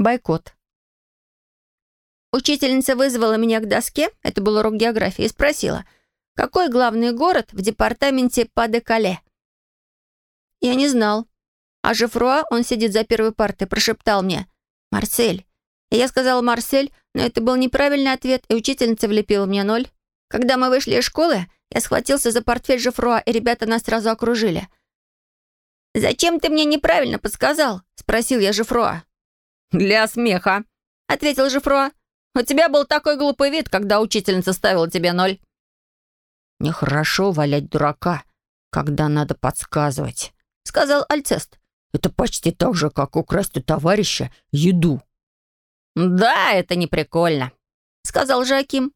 Бойкот. Учительница вызвала меня к доске, это был урок географии, и спросила, какой главный город в департаменте Па-де-Кале? Я не знал. А Жефруа, он сидит за первой партой, прошептал мне «Марсель». И я сказала «Марсель», но это был неправильный ответ, и учительница влепила мне ноль. Когда мы вышли из школы, я схватился за портфель Жефруа, и ребята нас сразу окружили. «Зачем ты мне неправильно подсказал?» — спросил я Жефруа. «Для смеха», — ответил Жефруа. «У тебя был такой глупый вид, когда учительница ставила тебе ноль». «Нехорошо валять дурака, когда надо подсказывать», — сказал Альцест. «Это почти так же, как украсть у товарища еду». «Да, это не прикольно», — сказал Жаким.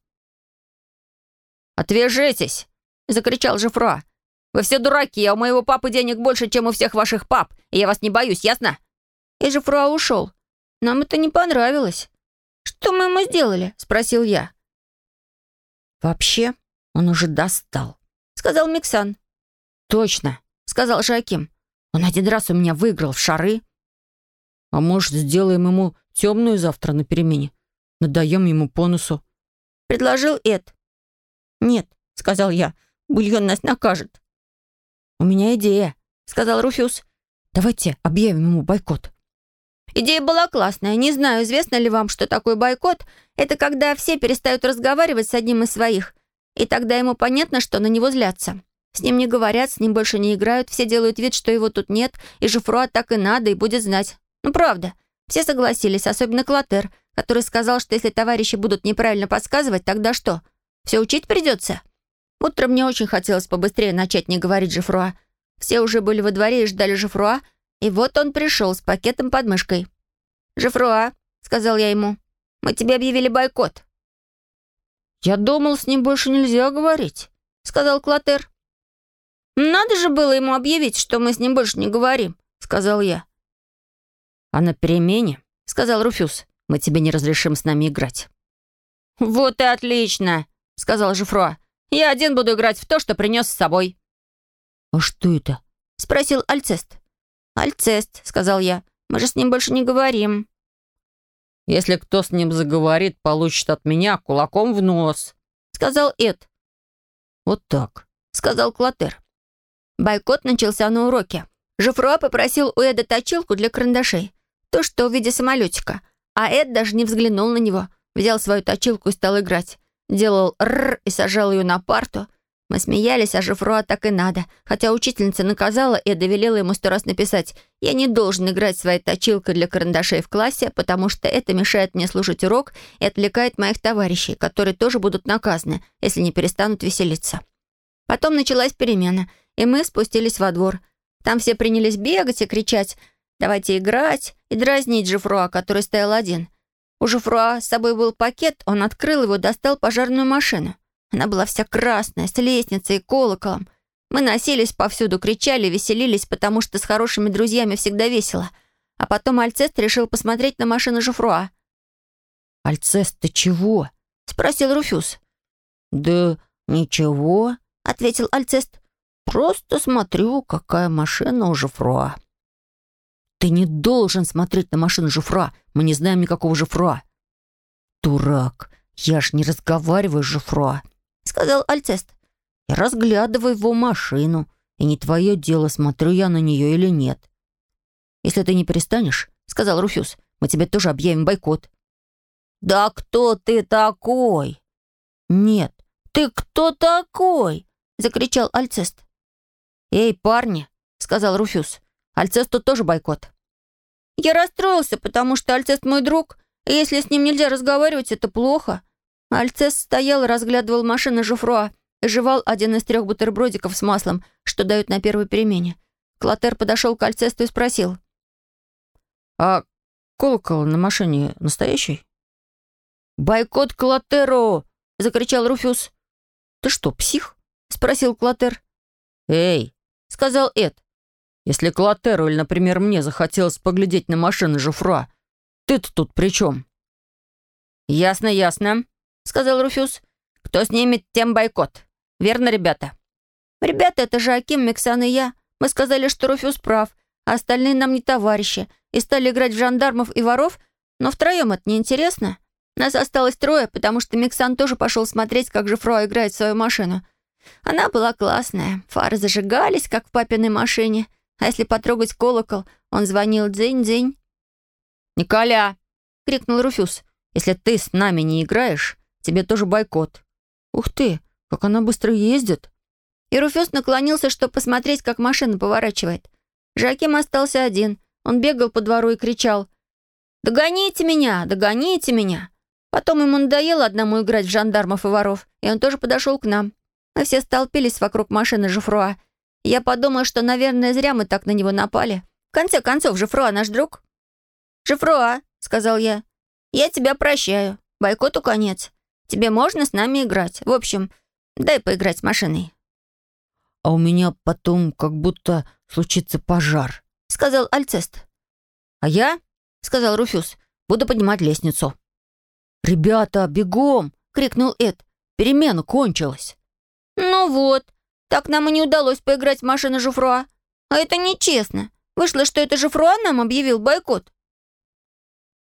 «Отвяжитесь!» — закричал Жефруа. «Вы все дураки, а у моего папы денег больше, чем у всех ваших пап, и я вас не боюсь, ясно?» И Жефруа ушел. Нам это не понравилось. «Что мы ему сделали?» — спросил я. «Вообще, он уже достал», — сказал Миксан. «Точно», — сказал Жаким. «Он один раз у меня выиграл в шары». «А может, сделаем ему темную завтра на перемене? Надаем ему по носу?» — предложил Эд. «Нет», — сказал я, — «бульон нас накажет». «У меня идея», — сказал Руфюз. «Давайте объявим ему бойкот». Идея была классная. Не знаю, известно ли вам, что такое бойкот. Это когда все перестают разговаривать с одним из своих. И тогда ему понятно, что на него злятся. С ним не говорят, с ним больше не играют, все делают вид, что его тут нет, и Жифруа так и надо, и будет знать. Ну, правда. Все согласились, особенно Клотер, который сказал, что если товарищи будут неправильно подсказывать, тогда что? Все учить придется? Утром мне очень хотелось побыстрее начать не говорить Жифруа. Все уже были во дворе и ждали Жифруа, и вот он пришел с пакетом под мышкой. «Жифруа», — сказал я ему, — «мы тебе объявили бойкот». «Я думал, с ним больше нельзя говорить», — сказал Клотер. «Надо же было ему объявить, что мы с ним больше не говорим», — сказал я. «А на перемене», — сказал Руфюз, — «мы тебе не разрешим с нами играть». «Вот и отлично», — сказал Жифруа. «Я один буду играть в то, что принес с собой». «А что это?» — спросил Альцест. «Альцест», — сказал я. «Мы же с ним больше не говорим». «Если кто с ним заговорит, получит от меня кулаком в нос», — сказал Эд. «Вот так», — сказал Клотер. Бойкот начался на уроке. Жифруа попросил у Эда точилку для карандашей. То, что в виде самолетика. А Эд даже не взглянул на него. Взял свою точилку и стал играть. Делал «рррр» и сажал ее на парту. Мы смеялись, а Жифруа так и надо. Хотя учительница наказала и довелела ему сто раз написать «Я не должен играть своей точилкой для карандашей в классе, потому что это мешает мне слушать урок и отвлекает моих товарищей, которые тоже будут наказаны, если не перестанут веселиться». Потом началась перемена, и мы спустились во двор. Там все принялись бегать и кричать «Давайте играть!» и дразнить Жифруа, который стоял один. У Жифруа с собой был пакет, он открыл его, достал пожарную машину. Она была вся красная, с лестницей и колоколом. Мы носились повсюду, кричали, веселились, потому что с хорошими друзьями всегда весело. А потом Альцест решил посмотреть на машину Жуфруа. «Альцест, ты чего?» — спросил Руфюз. «Да ничего», — ответил Альцест. «Просто смотрю, какая машина у Жуфруа». «Ты не должен смотреть на машину Жуфруа. Мы не знаем никакого Жуфруа». «Дурак, я ж не разговариваю с Жуфруа». — сказал Альцест. «Я разглядываю его машину, и не твое дело, смотрю я на нее или нет». «Если ты не перестанешь, — сказал Руфюз, — мы тебе тоже объявим бойкот». «Да кто ты такой?» «Нет». «Ты кто такой?» — закричал Альцест. «Эй, парни!» — сказал Руфюз. «Альцесту тоже бойкот». «Я расстроился, потому что Альцест мой друг, и если с ним нельзя разговаривать, это плохо. Альцес стоял и разглядывал машину Жуфруа и жевал один из трех бутербродиков с маслом, что дают на первой перемене. Клотер подошел к Альцесту и спросил. «А колокол на машине настоящий?» «Бойкот Клотеру!» — закричал Руфюз. «Ты что, псих?» — спросил Клотер. «Эй!» — сказал Эд. «Если Клотеру или, например, мне захотелось поглядеть на машину Жуфруа, ты-то тут при чем?» «Ясно, ясно», — сказал Руфюз. «Кто снимет, тем бойкот. Верно, ребята?» «Ребята, это же Аким, Миксан и я. Мы сказали, что Руфюз прав, а остальные нам не товарищи, и стали играть в жандармов и воров, Но втроем это неинтересно. Нас осталось трое, потому что Миксан тоже пошел смотреть, как Жифро играет в свою машину. Она была классная. Фары зажигались, как в папиной машине. А если потрогать колокол, он звонил дзынь-дзынь. «Николя!» — крикнул Руфюз. «Если ты с нами не играешь, тебе тоже бойкот». «Ух ты, как она быстро ездит!» И Руфюз наклонился, чтобы посмотреть, как машина поворачивает. Жаким остался один. Он бегал по двору и кричал «Догоните меня! Догоните меня!» Потом ему надоело одному играть в жандармов и воров, и он тоже подошел к нам. Мы все столпились вокруг машины Жифруа. Я подумала, что, наверное, зря мы так на него напали. В конце концов, Жифруа наш друг. «Жифруа», — сказал я, — «я тебя прощаю. Бойкоту конец. Тебе можно с нами играть. В общем, дай поиграть с машиной». «А у меня потом как будто случится пожар», — сказал Альцест. «А я», — сказал Руфюз, — «буду поднимать лестницу». «Ребята, бегом!» — крикнул Эд. «Перемена кончилась». «Ну вот, так нам и не удалось поиграть в машину Жуфруа. А это нечестно. Вышло, что это Жуфруа нам объявил бойкот.